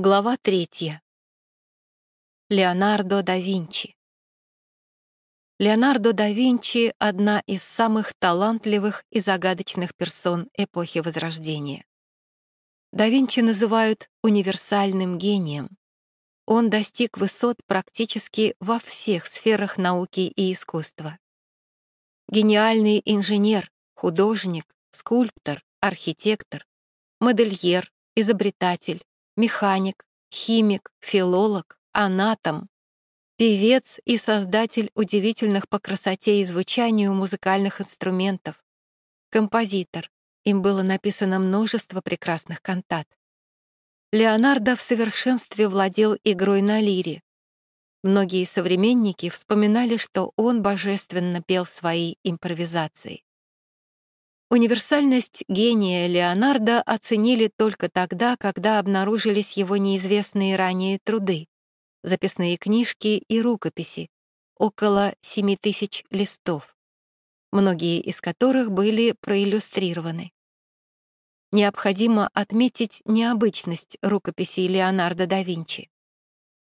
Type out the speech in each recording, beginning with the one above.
Глава третья. Леонардо да Винчи. Леонардо да Винчи — одна из самых талантливых и загадочных персон эпохи Возрождения. Да Винчи называют универсальным гением. Он достиг высот практически во всех сферах науки и искусства. Гениальный инженер, художник, скульптор, архитектор, модельер, изобретатель, механик, химик, филолог, анатом, певец и создатель удивительных по красоте и звучанию музыкальных инструментов, композитор. Им было написано множество прекрасных кантат. Леонардо в совершенстве владел игрой на лире. Многие современники вспоминали, что он божественно пел свои импровизации. Универсальность гения Леонардо оценили только тогда, когда обнаружились его неизвестные ранее труды, записные книжки и рукописи, около 7 тысяч листов, многие из которых были проиллюстрированы. Необходимо отметить необычность рукописей Леонардо да Винчи.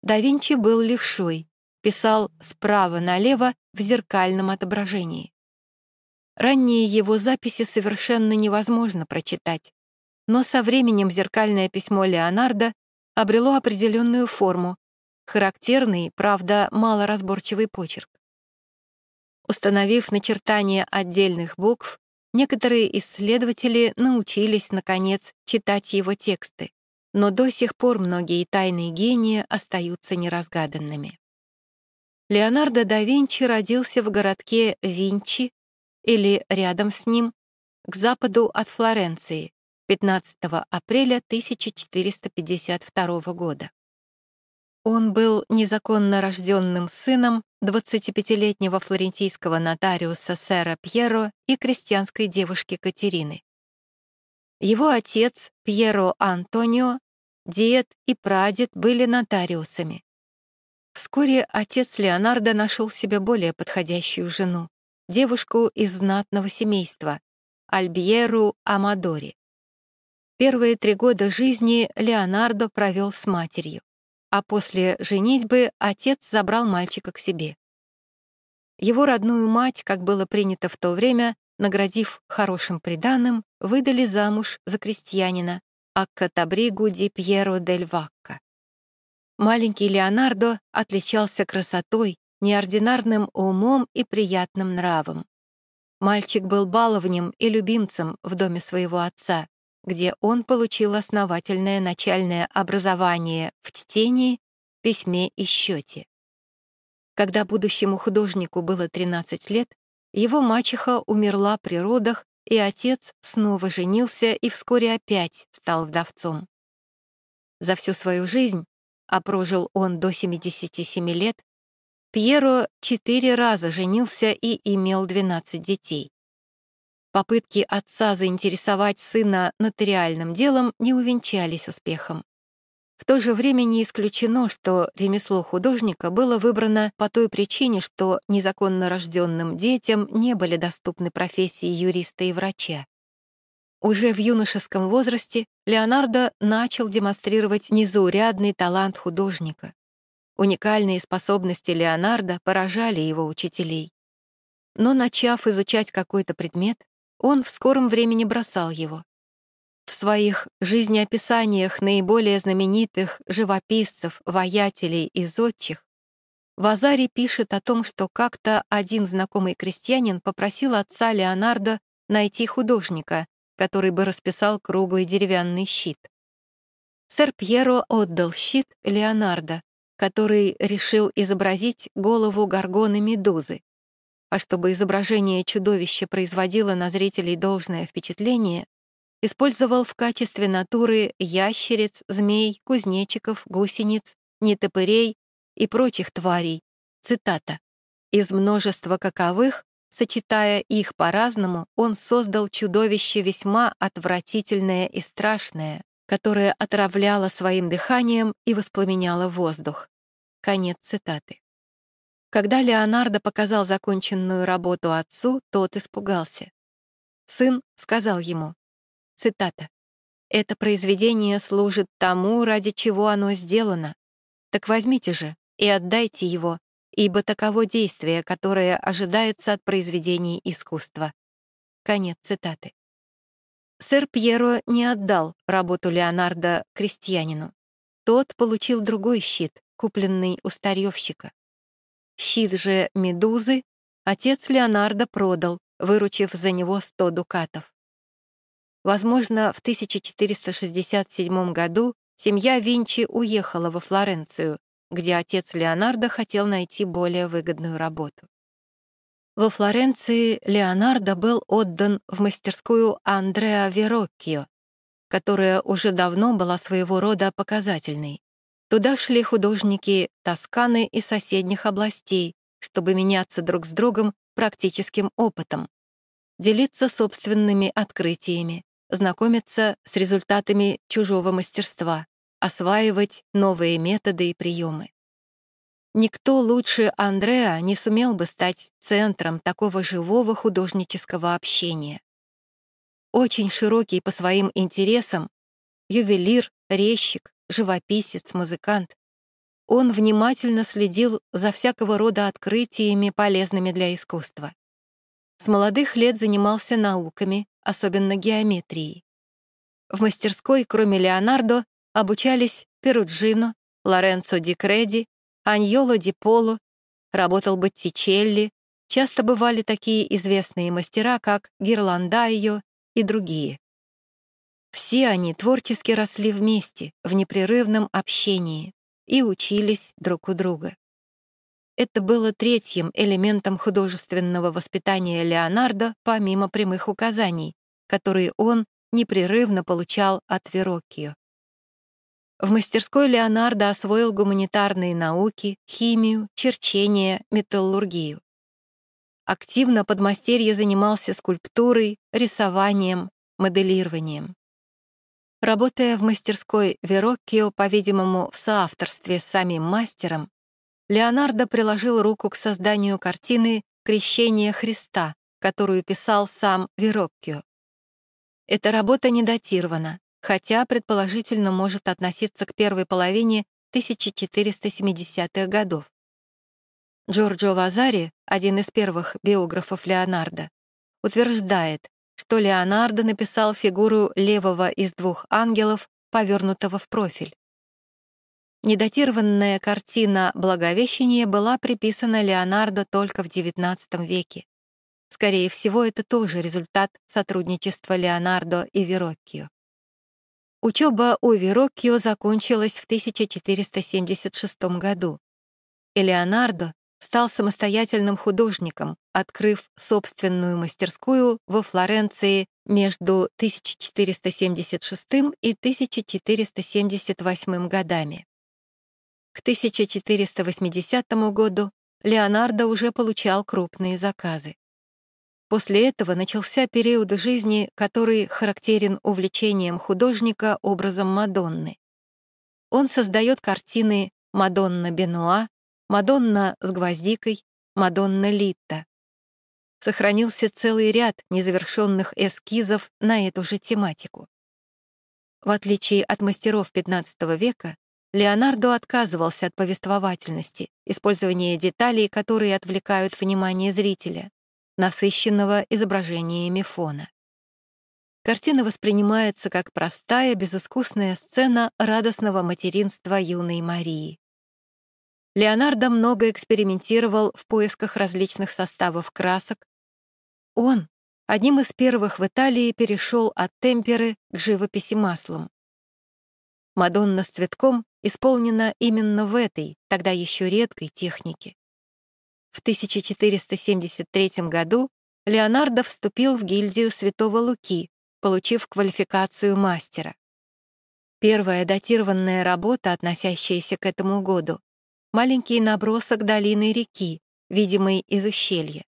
Да Винчи был левшой, писал справа налево в зеркальном отображении. Ранние его записи совершенно невозможно прочитать, но со временем зеркальное письмо Леонардо обрело определенную форму, характерный, правда, малоразборчивый почерк. Установив начертание отдельных букв, некоторые исследователи научились, наконец, читать его тексты, но до сих пор многие тайны гения остаются неразгаданными. Леонардо да Винчи родился в городке Винчи или рядом с ним, к западу от Флоренции, 15 апреля 1452 года. Он был незаконно рожденным сыном 25-летнего флорентийского нотариуса сэра Пьеро и крестьянской девушки Катерины. Его отец, Пьеро Антонио, дед и прадед были нотариусами. Вскоре отец Леонардо нашел себе более подходящую жену девушку из знатного семейства, Альбьеру Амадори. Первые три года жизни Леонардо провел с матерью, а после женитьбы отец забрал мальчика к себе. Его родную мать, как было принято в то время, наградив хорошим приданым, выдали замуж за крестьянина Аккатабригу ди Пьеро дель Вакка. Маленький Леонардо отличался красотой, неординарным умом и приятным нравом. Мальчик был баловнем и любимцем в доме своего отца, где он получил основательное начальное образование в чтении, письме и счете. Когда будущему художнику было 13 лет, его мачеха умерла при родах, и отец снова женился и вскоре опять стал вдовцом. За всю свою жизнь, а прожил он до 77 лет, Пьеро четыре раза женился и имел 12 детей. Попытки отца заинтересовать сына нотариальным делом не увенчались успехом. В то же время не исключено, что ремесло художника было выбрано по той причине, что незаконно рожденным детям не были доступны профессии юриста и врача. Уже в юношеском возрасте Леонардо начал демонстрировать незаурядный талант художника. Уникальные способности Леонардо поражали его учителей. Но, начав изучать какой-то предмет, он в скором времени бросал его. В своих жизнеописаниях наиболее знаменитых живописцев, воятелей и зодчих Вазари пишет о том, что как-то один знакомый крестьянин попросил отца Леонардо найти художника, который бы расписал круглый деревянный щит. Сэр Пьеро отдал щит Леонардо, который решил изобразить голову горгоны Медузы. А чтобы изображение чудовища производило на зрителей должное впечатление, использовал в качестве натуры ящериц, змей, кузнечиков, гусениц, нетопырей и прочих тварей. Цитата. «Из множества каковых, сочетая их по-разному, он создал чудовище весьма отвратительное и страшное, которое отравляло своим дыханием и воспламеняло воздух. Конец цитаты. Когда Леонардо показал законченную работу отцу, тот испугался. Сын сказал ему, цитата, Это произведение служит тому, ради чего оно сделано. Так возьмите же и отдайте его, ибо таково действие, которое ожидается от произведений искусства. Конец цитаты. Сэр Пьеро не отдал работу Леонардо крестьянину. Тот получил другой щит, купленный у старьевщика. Щит же «Медузы» отец Леонардо продал, выручив за него 100 дукатов. Возможно, в 1467 году семья Винчи уехала во Флоренцию, где отец Леонардо хотел найти более выгодную работу. Во Флоренции Леонардо был отдан в мастерскую Андреа Вероккио, которая уже давно была своего рода показательной. Туда шли художники Тосканы и соседних областей, чтобы меняться друг с другом практическим опытом, делиться собственными открытиями, знакомиться с результатами чужого мастерства, осваивать новые методы и приемы. Никто лучше Андреа не сумел бы стать центром такого живого художнического общения. Очень широкий по своим интересам, ювелир, резчик, живописец, музыкант. Он внимательно следил за всякого рода открытиями, полезными для искусства. С молодых лет занимался науками, особенно геометрией. В мастерской, кроме Леонардо, обучались Перуджино, Лоренцо Ди Креди, Аньоло Ди Поло, работал Боттичелли, часто бывали такие известные мастера, как Гирландайо и другие. Все они творчески росли вместе, в непрерывном общении, и учились друг у друга. Это было третьим элементом художественного воспитания Леонардо, помимо прямых указаний, которые он непрерывно получал от Вероккио. В мастерской Леонардо освоил гуманитарные науки, химию, черчение, металлургию. Активно подмастерье занимался скульптурой, рисованием, моделированием. Работая в мастерской Вероккио, по-видимому, в соавторстве с самим мастером, Леонардо приложил руку к созданию картины «Крещение Христа», которую писал сам Вероккио. Эта работа не датирована, хотя предположительно может относиться к первой половине 1470-х годов. Джорджо Вазари, один из первых биографов Леонардо, утверждает, что Леонардо написал фигуру левого из двух ангелов, повернутого в профиль. Недатированная картина «Благовещение» была приписана Леонардо только в XIX веке. Скорее всего, это тоже результат сотрудничества Леонардо и Вероккио. Учеба у Вероккио закончилась в 1476 году, и Леонардо стал самостоятельным художником, открыв собственную мастерскую во Флоренции между 1476 и 1478 годами. К 1480 году Леонардо уже получал крупные заказы. После этого начался период жизни, который характерен увлечением художника образом Мадонны. Он создает картины «Мадонна Бенуа», Мадонна с гвоздикой, Мадонна Литта. Сохранился целый ряд незавершенных эскизов на эту же тематику. В отличие от мастеров XV века, Леонардо отказывался от повествовательности, использования деталей, которые отвлекают внимание зрителя, насыщенного изображениями фона. Картина воспринимается как простая, безыскусная сцена радостного материнства юной Марии. Леонардо много экспериментировал в поисках различных составов красок. Он одним из первых в Италии перешел от темперы к живописи маслом. Мадонна с цветком исполнена именно в этой, тогда еще редкой технике. В 1473 году Леонардо вступил в гильдию Святого Луки, получив квалификацию мастера. Первая датированная работа, относящаяся к этому году, маленький набросок долины реки, видимый из ущелья.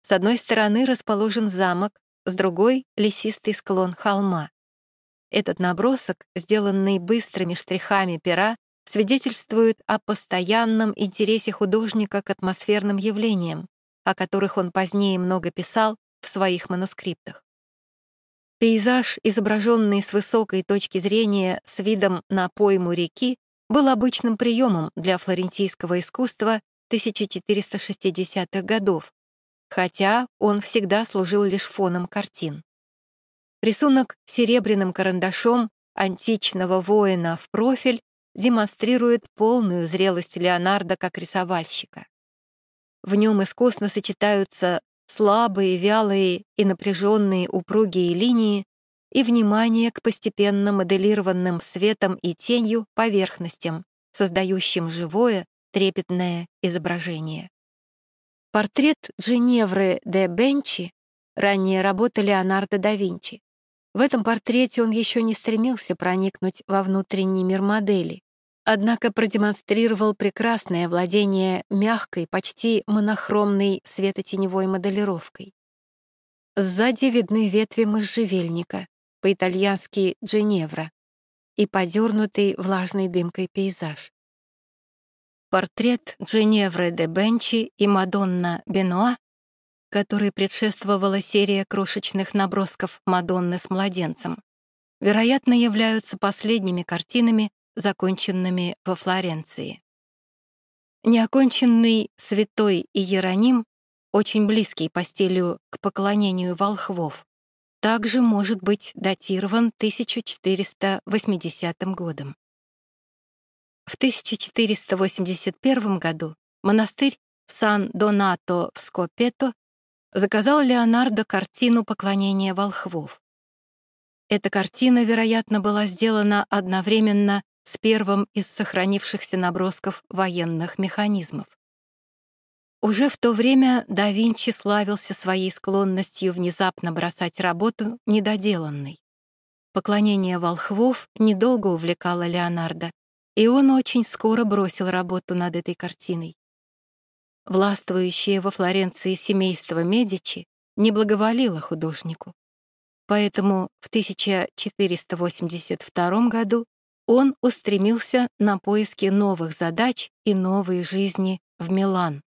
С одной стороны расположен замок, с другой — лесистый склон холма. Этот набросок, сделанный быстрыми штрихами пера, свидетельствует о постоянном интересе художника к атмосферным явлениям, о которых он позднее много писал в своих манускриптах. Пейзаж, изображенный с высокой точки зрения с видом на пойму реки, был обычным приемом для флорентийского искусства 1460-х годов, хотя он всегда служил лишь фоном картин. Рисунок серебряным карандашом античного воина в профиль демонстрирует полную зрелость Леонардо как рисовальщика. В нем искусно сочетаются слабые, вялые и напряженные упругие линии и внимание к постепенно моделированным светом и тенью поверхностям, создающим живое, трепетное изображение. Портрет Дженевры де Бенчи — ранняя работа Леонардо да Винчи. В этом портрете он еще не стремился проникнуть во внутренний мир модели, однако продемонстрировал прекрасное владение мягкой, почти монохромной светотеневой моделировкой. Сзади видны ветви можжевельника, по-итальянски «Дженевра», и подернутый влажной дымкой пейзаж. Портрет Дженевры де Бенчи и Мадонна Бенуа, которой предшествовала серия крошечных набросков Мадонны с младенцем, вероятно, являются последними картинами, законченными во Флоренции. Неоконченный «Святой Иероним», очень близкий по стилю к поклонению волхвов, также может быть датирован 1480 годом. В 1481 году монастырь Сан-Донато в Скопето заказал Леонардо картину поклонения волхвов». Эта картина, вероятно, была сделана одновременно с первым из сохранившихся набросков военных механизмов. Уже в то время да Винчи славился своей склонностью внезапно бросать работу недоделанной. Поклонение волхвов недолго увлекало Леонардо, и он очень скоро бросил работу над этой картиной. Властвующее во Флоренции семейство Медичи не благоволило художнику. Поэтому в 1482 году он устремился на поиски новых задач и новой жизни в Милан.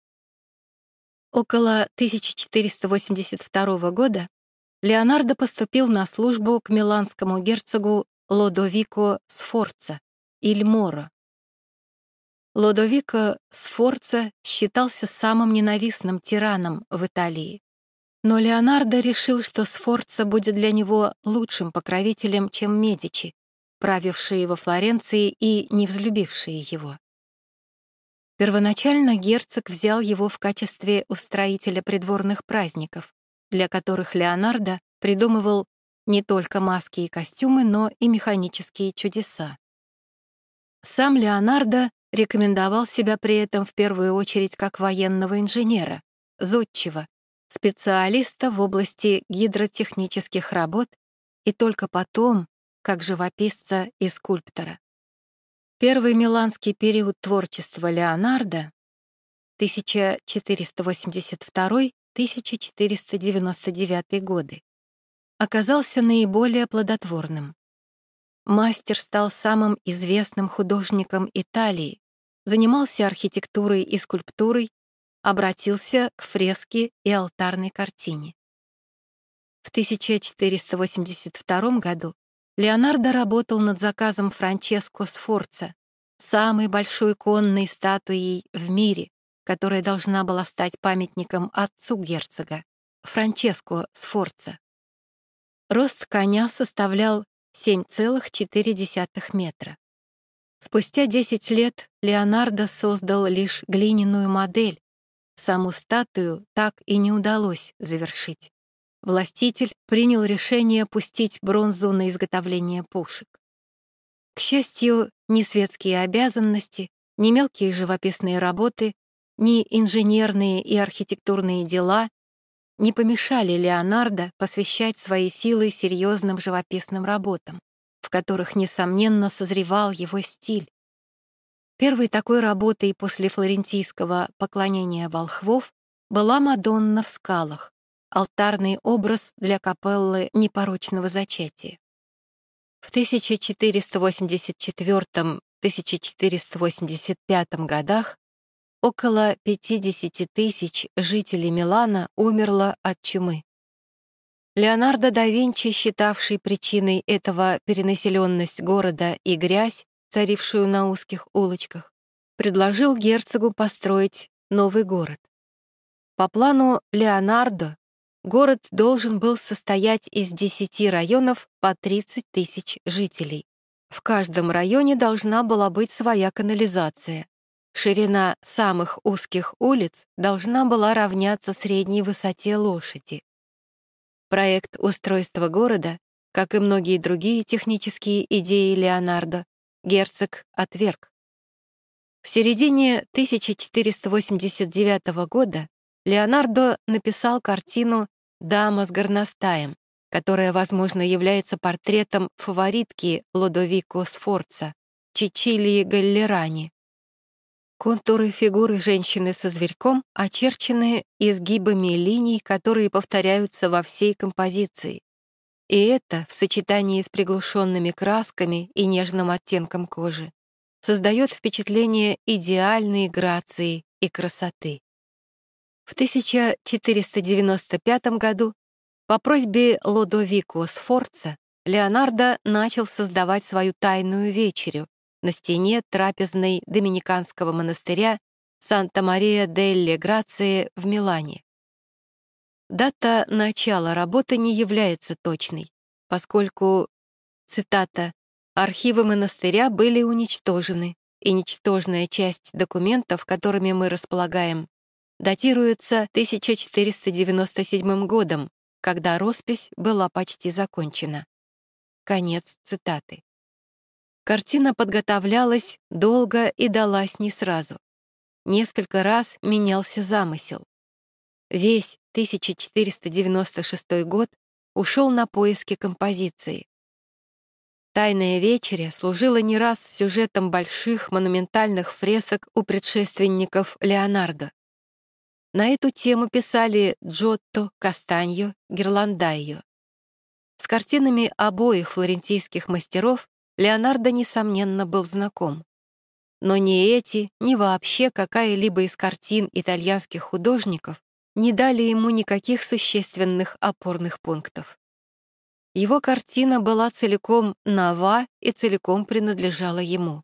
Около 1482 года Леонардо поступил на службу к миланскому герцогу Лодовико Сфорца, Ильморо. Лодовико Сфорца считался самым ненавистным тираном в Италии. Но Леонардо решил, что Сфорца будет для него лучшим покровителем, чем Медичи, правившие во Флоренции и не взлюбившие его. Первоначально герцог взял его в качестве устроителя придворных праздников, для которых Леонардо придумывал не только маски и костюмы, но и механические чудеса. Сам Леонардо рекомендовал себя при этом в первую очередь как военного инженера, зодчего, специалиста в области гидротехнических работ и только потом как живописца и скульптора. Первый миланский период творчества Леонардо 1482-1499 годы оказался наиболее плодотворным. Мастер стал самым известным художником Италии, занимался архитектурой и скульптурой, обратился к фреске и алтарной картине. В 1482 году Леонардо работал над заказом Франческо Сфорца, самой большой конной статуей в мире, которая должна была стать памятником отцу герцога, Франческо Сфорца. Рост коня составлял 7,4 метра. Спустя 10 лет Леонардо создал лишь глиняную модель. Саму статую так и не удалось завершить властитель принял решение пустить бронзу на изготовление пушек. К счастью, ни светские обязанности, ни мелкие живописные работы, ни инженерные и архитектурные дела не помешали Леонардо посвящать свои силы серьезным живописным работам, в которых, несомненно, созревал его стиль. Первой такой работой после флорентийского поклонения волхвов была «Мадонна в скалах», алтарный образ для капеллы непорочного зачатия. В 1484-1485 годах около 50 тысяч жителей Милана умерло от чумы. Леонардо да Винчи, считавший причиной этого перенаселенность города и грязь, царившую на узких улочках, предложил герцогу построить новый город. По плану Леонардо город должен был состоять из 10 районов по 30 тысяч жителей. В каждом районе должна была быть своя канализация. Ширина самых узких улиц должна была равняться средней высоте лошади. Проект устройства города, как и многие другие технические идеи Леонардо, герцог отверг. В середине 1489 года Леонардо написал картину «Дама с горностаем», которая, возможно, является портретом фаворитки Лодовико Сфорца, Чичилии Галлерани. Контуры фигуры женщины со зверьком очерчены изгибами линий, которые повторяются во всей композиции. И это, в сочетании с приглушенными красками и нежным оттенком кожи, создает впечатление идеальной грации и красоты. В 1495 году по просьбе Лодовико Сфорца Леонардо начал создавать свою тайную вечерю на стене трапезной доминиканского монастыря Санта-Мария-делле Грации в Милане. Дата начала работы не является точной, поскольку, цитата, Архивы монастыря были уничтожены, и ничтожная часть документов, которыми мы располагаем, датируется 1497 годом, когда роспись была почти закончена. Конец цитаты. Картина подготовлялась долго и далась не сразу. Несколько раз менялся замысел. Весь 1496 год ушел на поиски композиции. Тайная вечеря служила не раз сюжетом больших монументальных фресок у предшественников Леонардо. На эту тему писали Джотто, Кастаньо, Герландайо. С картинами обоих флорентийских мастеров Леонардо, несомненно, был знаком. Но ни эти, ни вообще какая-либо из картин итальянских художников не дали ему никаких существенных опорных пунктов. Его картина была целиком нова и целиком принадлежала ему.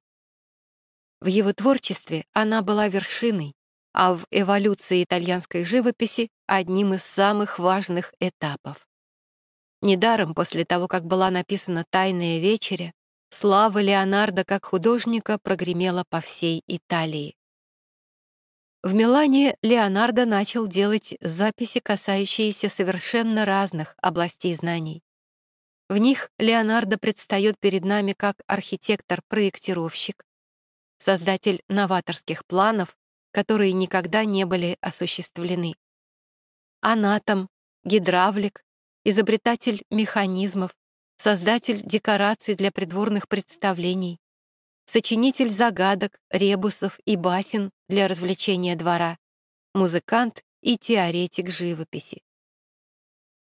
В его творчестве она была вершиной, а в эволюции итальянской живописи — одним из самых важных этапов. Недаром после того, как была написана «Тайная вечеря», слава Леонардо как художника прогремела по всей Италии. В Милане Леонардо начал делать записи, касающиеся совершенно разных областей знаний. В них Леонардо предстает перед нами как архитектор-проектировщик, создатель новаторских планов, которые никогда не были осуществлены. Анатом, гидравлик, изобретатель механизмов, создатель декораций для придворных представлений, сочинитель загадок, ребусов и басен для развлечения двора, музыкант и теоретик живописи.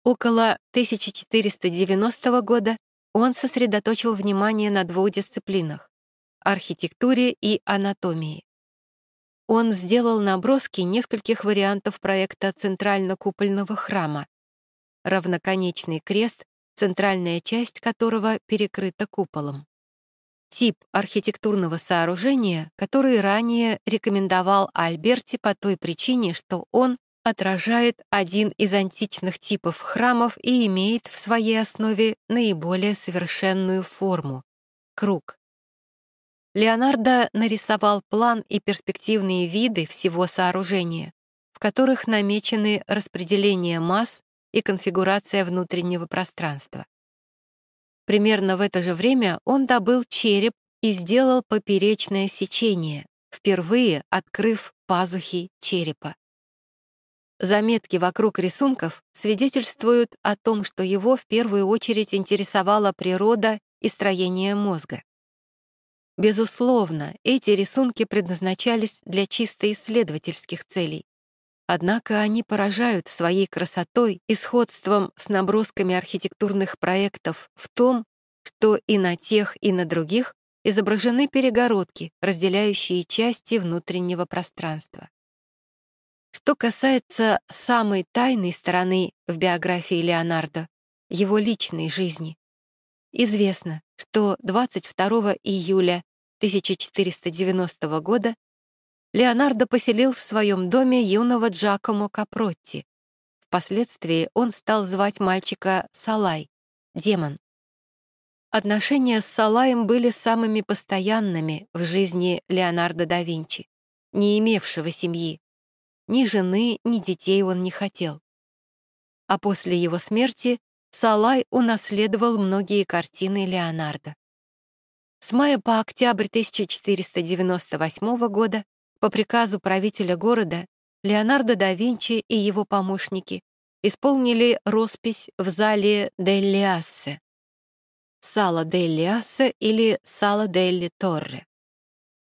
Около 1490 года он сосредоточил внимание на двух дисциплинах — архитектуре и анатомии. Он сделал наброски нескольких вариантов проекта центрально-купольного храма. Равноконечный крест, центральная часть которого перекрыта куполом. Тип архитектурного сооружения, который ранее рекомендовал Альберти по той причине, что он отражает один из античных типов храмов и имеет в своей основе наиболее совершенную форму — круг. Леонардо нарисовал план и перспективные виды всего сооружения, в которых намечены распределение масс и конфигурация внутреннего пространства. Примерно в это же время он добыл череп и сделал поперечное сечение, впервые открыв пазухи черепа. Заметки вокруг рисунков свидетельствуют о том, что его в первую очередь интересовала природа и строение мозга. Безусловно, эти рисунки предназначались для чисто исследовательских целей. Однако они поражают своей красотой и сходством с набросками архитектурных проектов в том, что и на тех, и на других изображены перегородки, разделяющие части внутреннего пространства. Что касается самой тайной стороны в биографии Леонардо, его личной жизни. Известно, что 22 июля 1490 года Леонардо поселил в своем доме юного Джакомо Капротти. Впоследствии он стал звать мальчика Салай, демон. Отношения с Салаем были самыми постоянными в жизни Леонардо да Винчи, не имевшего семьи. Ни жены, ни детей он не хотел. А после его смерти Салай унаследовал многие картины Леонардо. С мая по октябрь 1498 года по приказу правителя города Леонардо да Винчи и его помощники исполнили роспись в зале Делли Ассе, Сала Делли Ассе или Сала Делли Торре,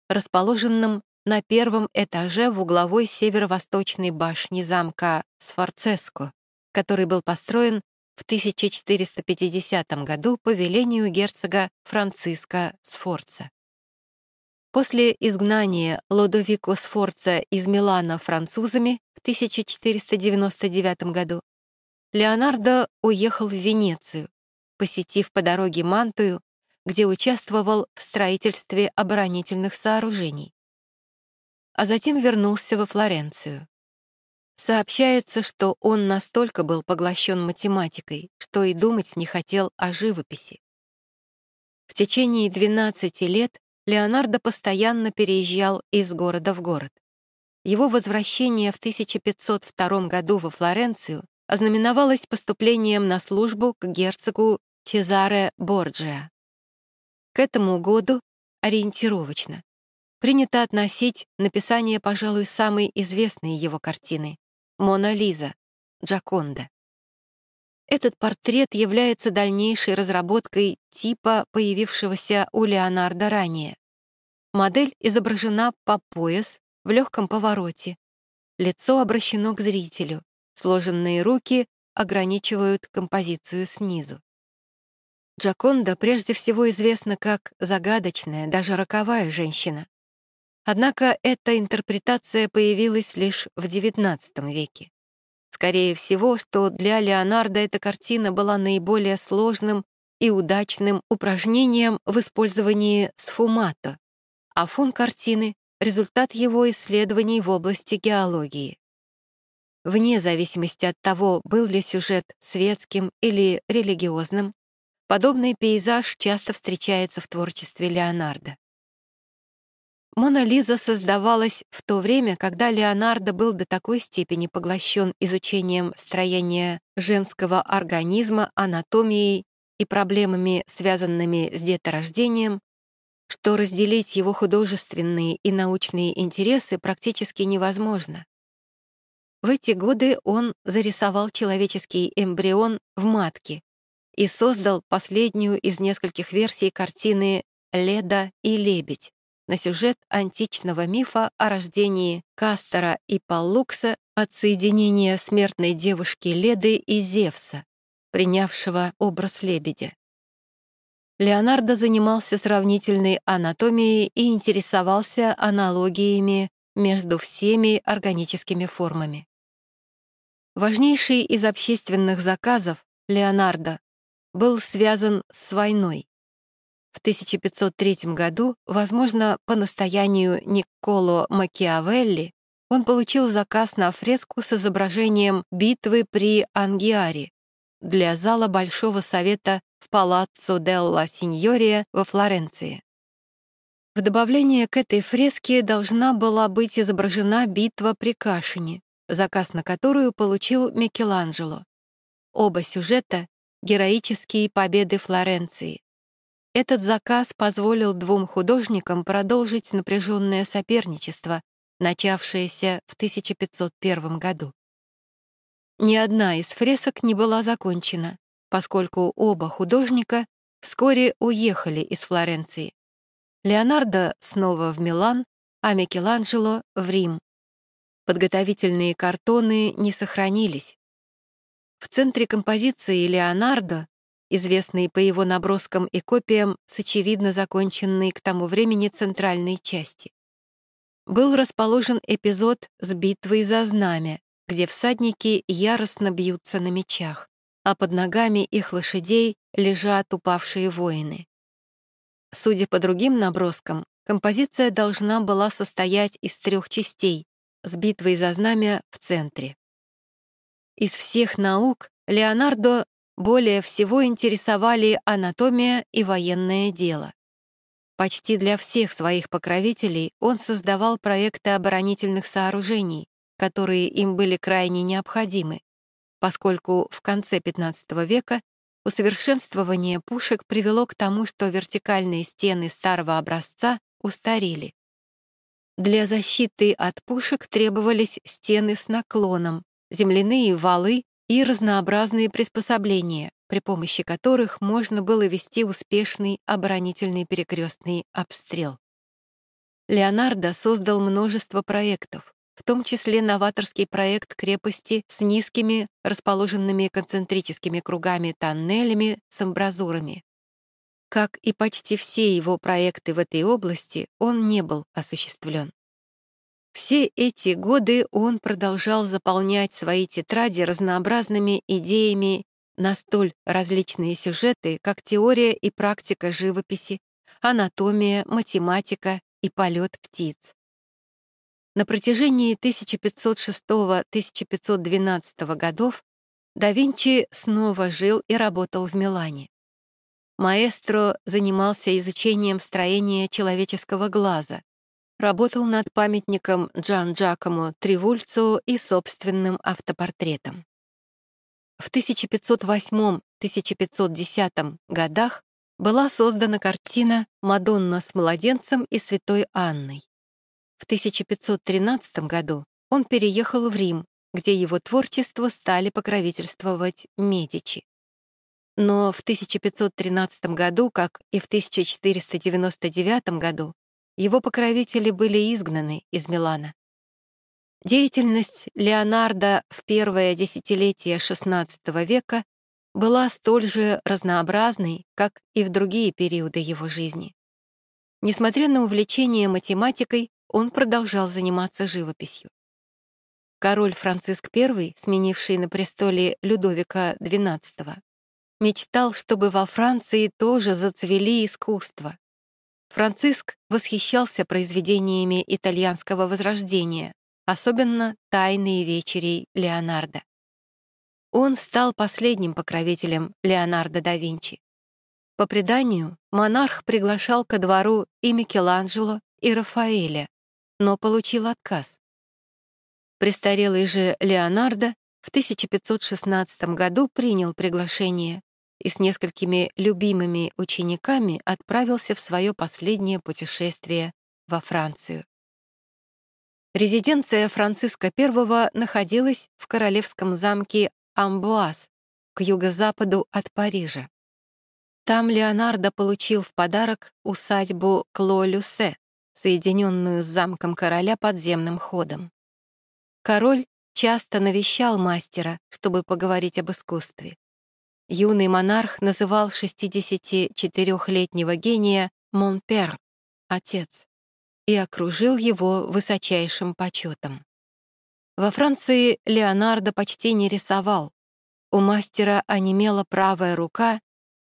расположенном на первом этаже в угловой северо-восточной башне замка Сфорцеско, который был построен в 1450 году по велению герцога Франциска Сфорца. После изгнания Лодовико Сфорца из Милана французами в 1499 году Леонардо уехал в Венецию, посетив по дороге Мантую, где участвовал в строительстве оборонительных сооружений. А затем вернулся во Флоренцию. Сообщается, что он настолько был поглощен математикой, что и думать не хотел о живописи. В течение 12 лет Леонардо постоянно переезжал из города в город. Его возвращение в 1502 году во Флоренцию ознаменовалось поступлением на службу к герцогу Чезаре Борджиа. К этому году, ориентировочно, принято относить написание, пожалуй, самой известной его картины Мона Лиза, Джаконда. Этот портрет является дальнейшей разработкой типа, появившегося у Леонардо ранее. Модель изображена по пояс в легком повороте. Лицо обращено к зрителю. Сложенные руки ограничивают композицию снизу. Джаконда прежде всего известна как загадочная, даже роковая женщина. Однако эта интерпретация появилась лишь в XIX веке. Скорее всего, что для Леонардо эта картина была наиболее сложным и удачным упражнением в использовании сфумато, а фон картины — результат его исследований в области геологии. Вне зависимости от того, был ли сюжет светским или религиозным, подобный пейзаж часто встречается в творчестве Леонардо. Мона Лиза создавалась в то время, когда Леонардо был до такой степени поглощен изучением строения женского организма, анатомией и проблемами, связанными с деторождением, что разделить его художественные и научные интересы практически невозможно. В эти годы он зарисовал человеческий эмбрион в матке и создал последнюю из нескольких версий картины «Леда и лебедь», на сюжет античного мифа о рождении Кастора и Паллукса от соединения смертной девушки Леды и Зевса, принявшего образ лебедя. Леонардо занимался сравнительной анатомией и интересовался аналогиями между всеми органическими формами. Важнейший из общественных заказов Леонардо был связан с войной. В 1503 году, возможно, по настоянию Никколо Макиавелли, он получил заказ на фреску с изображением битвы при Ангиаре для зала Большого Совета в Палаццо делла Синьория во Флоренции. В добавление к этой фреске должна была быть изображена битва при Кашине, заказ на которую получил Микеланджело. Оба сюжета — героические победы Флоренции. Этот заказ позволил двум художникам продолжить напряженное соперничество, начавшееся в 1501 году. Ни одна из фресок не была закончена, поскольку оба художника вскоре уехали из Флоренции. Леонардо снова в Милан, а Микеланджело — в Рим. Подготовительные картоны не сохранились. В центре композиции Леонардо известный по его наброскам и копиям с очевидно законченной к тому времени центральной части. Был расположен эпизод с битвой за знамя, где всадники яростно бьются на мечах, а под ногами их лошадей лежат упавшие воины. Судя по другим наброскам, композиция должна была состоять из трех частей с битвой за знамя в центре. Из всех наук Леонардо более всего интересовали анатомия и военное дело. Почти для всех своих покровителей он создавал проекты оборонительных сооружений, которые им были крайне необходимы, поскольку в конце XV века усовершенствование пушек привело к тому, что вертикальные стены старого образца устарели. Для защиты от пушек требовались стены с наклоном, земляные валы и разнообразные приспособления, при помощи которых можно было вести успешный оборонительный перекрестный обстрел. Леонардо создал множество проектов, в том числе новаторский проект крепости с низкими, расположенными концентрическими кругами-тоннелями с амбразурами. Как и почти все его проекты в этой области, он не был осуществлен. Все эти годы он продолжал заполнять свои тетради разнообразными идеями на столь различные сюжеты, как теория и практика живописи, анатомия, математика и полет птиц. На протяжении 1506-1512 годов да Винчи снова жил и работал в Милане. Маэстро занимался изучением строения человеческого глаза, Работал над памятником Джан Джакомо Тривульцо и собственным автопортретом. В 1508-1510 годах была создана картина «Мадонна с младенцем и святой Анной». В 1513 году он переехал в Рим, где его творчество стали покровительствовать Медичи. Но в 1513 году, как и в 1499 году, его покровители были изгнаны из Милана. Деятельность Леонардо в первое десятилетие XVI века была столь же разнообразной, как и в другие периоды его жизни. Несмотря на увлечение математикой, он продолжал заниматься живописью. Король Франциск I, сменивший на престоле Людовика XII, мечтал, чтобы во Франции тоже зацвели искусство, Франциск восхищался произведениями итальянского возрождения, особенно «Тайные вечери» Леонардо. Он стал последним покровителем Леонардо да Винчи. По преданию, монарх приглашал ко двору и Микеланджело, и Рафаэля, но получил отказ. Престарелый же Леонардо в 1516 году принял приглашение и с несколькими любимыми учениками отправился в свое последнее путешествие во Францию. Резиденция Франциска I находилась в королевском замке Амбуаз к юго-западу от Парижа. Там Леонардо получил в подарок усадьбу Кло-Люсе, соединенную с замком короля подземным ходом. Король часто навещал мастера, чтобы поговорить об искусстве. Юный монарх называл 64-летнего гения «Монпер» — «отец» и окружил его высочайшим почетом. Во Франции Леонардо почти не рисовал. У мастера онемела правая рука,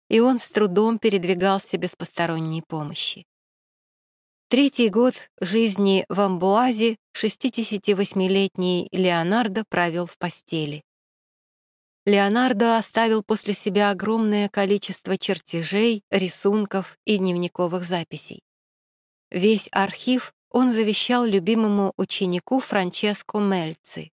и он с трудом передвигался без посторонней помощи. Третий год жизни в Амбуазе 68-летний Леонардо провел в постели. Леонардо оставил после себя огромное количество чертежей, рисунков и дневниковых записей. Весь архив он завещал любимому ученику Франческо Мельци.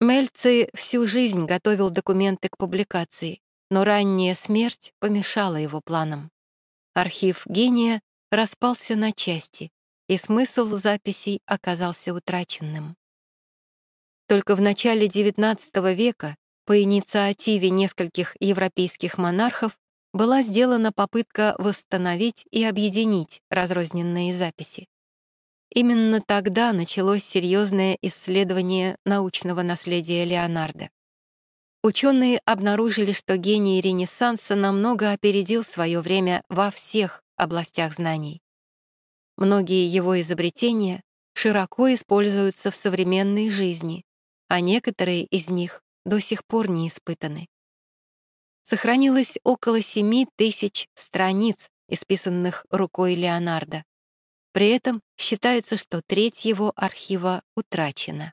Мельци всю жизнь готовил документы к публикации, но ранняя смерть помешала его планам. Архив гения распался на части, и смысл записей оказался утраченным. Только в начале XIX века по инициативе нескольких европейских монархов была сделана попытка восстановить и объединить разрозненные записи. Именно тогда началось серьезное исследование научного наследия Леонардо. Ученые обнаружили, что гений Ренессанса намного опередил свое время во всех областях знаний. Многие его изобретения широко используются в современной жизни, а некоторые из них до сих пор не испытаны. сохранилось около 7 тысяч страниц, исписанных рукой Леонардо. При этом считается, что треть его архива утрачена.